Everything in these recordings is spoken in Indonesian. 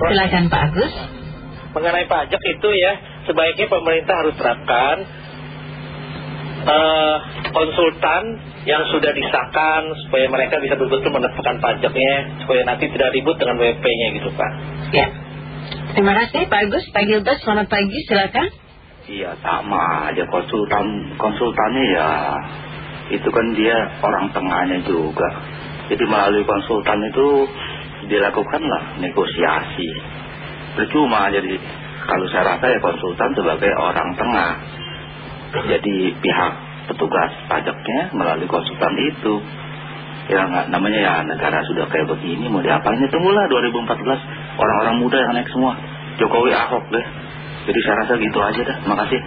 Silakan Pak Agus. Mengenai pajak itu ya, sebaiknya pemerintah harus terapkan uh, konsultan yang sudah disahkan supaya mereka bisa betul-betul mendapatkan pajaknya supaya nanti tidak ribut dengan WP-nya gitu Pak. Ya. Terima kasih Pak Agus. Pak Gilbert, selamat pagi. Silakan. Iya sama aja konsultan konsultannya ya itu kan dia orang tengahnya juga. Jadi melalui konsultan itu dilakukanlah negosiasi. Percuma jadi kalau saya rasa ya konsultan sebagai orang tengah. Jadi pihak petugas pajaknya melalui konsultan itu. Ya namanya ya negara sudah kayak begini mau diapain ya tunggulah 2014 orang-orang muda yang naik semua. Jokowi Ahok deh. Jadi saya rasa gitu aja dah. Makasih.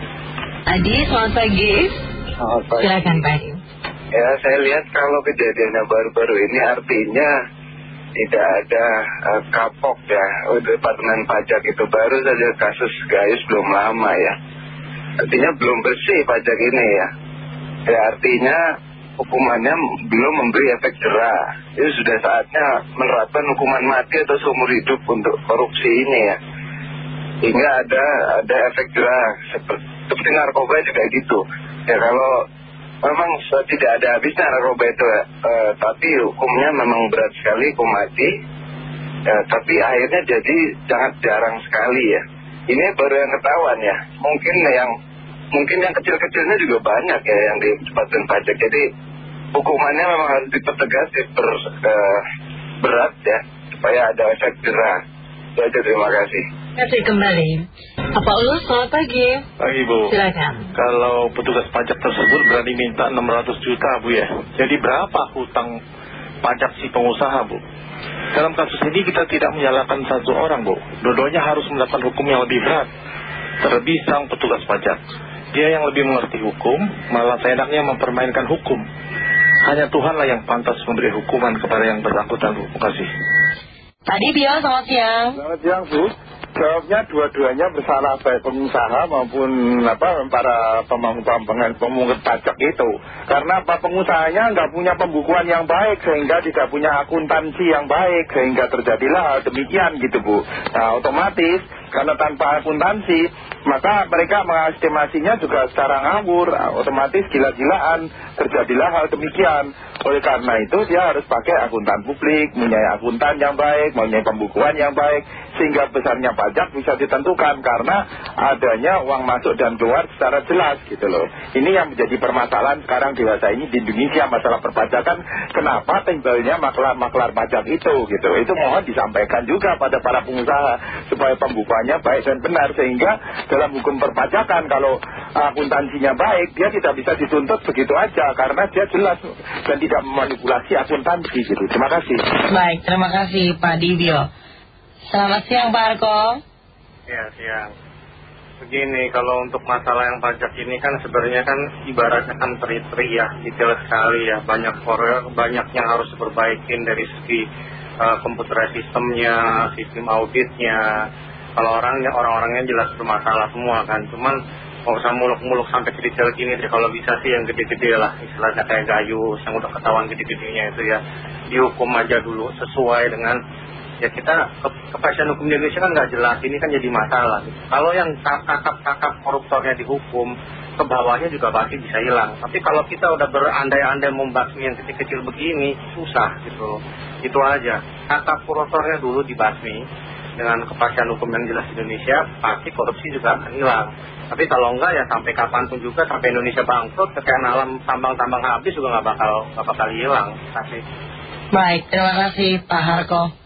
Adi, selamat pagi. Selamat pagi. Silakan Pak Adi. Ya, saya lihat kalau kejadiannya baru-baru ini artinya tidak ada uh, kapok ya untuk Departemen Pajak itu baru saja kasus Gayus belum lama ya. Artinya belum bersih pajak ini ya. Ya artinya hukumannya belum memberi efek jerah. Itu sudah saatnya menerapkan hukuman mati atau seumur hidup untuk korupsi ini ya. Hingga ada ada efek jerah seperti, seperti narkoba juga gitu. Ya kalau memang tidak ada habisnya narkoba itu ya. Uh, tapi hukumnya memang berat sekali hukum mati. Ya, tapi akhirnya jadi sangat jarang sekali ya. Ini baru yang ketahuan ya. Mungkin yang mungkin yang kecil-kecilnya juga banyak ya yang dicepatkan pajak. Jadi hukumannya memang harus dipertegas diper, berat ya supaya ada efek jerah. Aja terima kasih. Kasih kembali Apa Ulus, selamat pagi. Pagi Bu. Silakan. Kalau petugas pajak tersebut berani minta 600 juta Bu ya. Jadi berapa hutang pajak si pengusaha Bu? Dalam kasus ini kita tidak menyalahkan satu orang Bu. Dua-duanya harus mendapatkan hukum yang lebih berat. Terlebih sang petugas pajak. Dia yang lebih mengerti hukum Malah seenaknya mempermainkan hukum. Hanya Tuhanlah yang pantas memberi hukuman kepada yang bersangkutan Bu. Terima kasih. Tadi Bio, selamat siang. Selamat siang Bu Jawabnya dua-duanya bersalah baik pengusaha maupun apa para pemungut pajak itu. Karena apa pengusahanya nggak punya pembukuan yang baik sehingga tidak punya akuntansi yang baik sehingga terjadilah demikian gitu Bu. Nah otomatis karena tanpa akuntansi maka mereka mengestimasinya juga secara ngawur otomatis gila-gilaan terjadilah hal demikian. Oleh karena itu dia harus pakai akuntan publik mempunyai akuntan yang baik mempunyai pembukuan yang baik sehingga besarnya pajak bisa ditentukan karena adanya uang masuk dan keluar secara jelas gitu loh. Ini yang menjadi permasalahan sekarang dewasa ini di Indonesia masalah perpajakan. Kenapa tinggalnya maklar-maklar pajak itu gitu? Itu mohon disampaikan juga pada para pengusaha supaya pembukuannya baik dan benar sehingga dalam hukum perpajakan kalau akuntansinya baik dia tidak bisa dituntut begitu aja karena dia jelas dan tidak memanipulasi akuntansi gitu terima kasih baik terima kasih Pak Dibio Selamat siang Pak Arko. Ya siang. Begini kalau untuk masalah yang pajak ini kan sebenarnya kan ibaratnya kan teri-teri ya, detail sekali ya, banyak banyak yang harus diperbaikin dari segi uh, komputer sistemnya, sistem auditnya. Kalau orangnya orang-orangnya jelas bermasalah semua kan, cuman nggak usah muluk-muluk sampai detail gini deh. Kalau bisa sih yang gede-gede lah, istilahnya kayak gayus yang udah ketahuan gede-gedenya itu ya, dihukum aja dulu sesuai dengan ya kita ke, kepastian hukum di Indonesia kan nggak jelas. Ini kan jadi masalah. Kalau yang kakap-kakap koruptornya dihukum ke bawahnya juga pasti bisa hilang. Tapi kalau kita udah berandai-andai membasmi yang kecil-kecil begini susah gitu. Itu aja. Kakap koruptornya dulu dibasmi dengan kepastian hukum yang jelas Indonesia pasti korupsi juga akan hilang. Tapi kalau enggak ya sampai kapan pun juga sampai Indonesia bangkrut kekayaan alam tambang-tambang habis juga nggak bakal, gak bakal hilang. Kasih. Baik terima kasih Pak Harko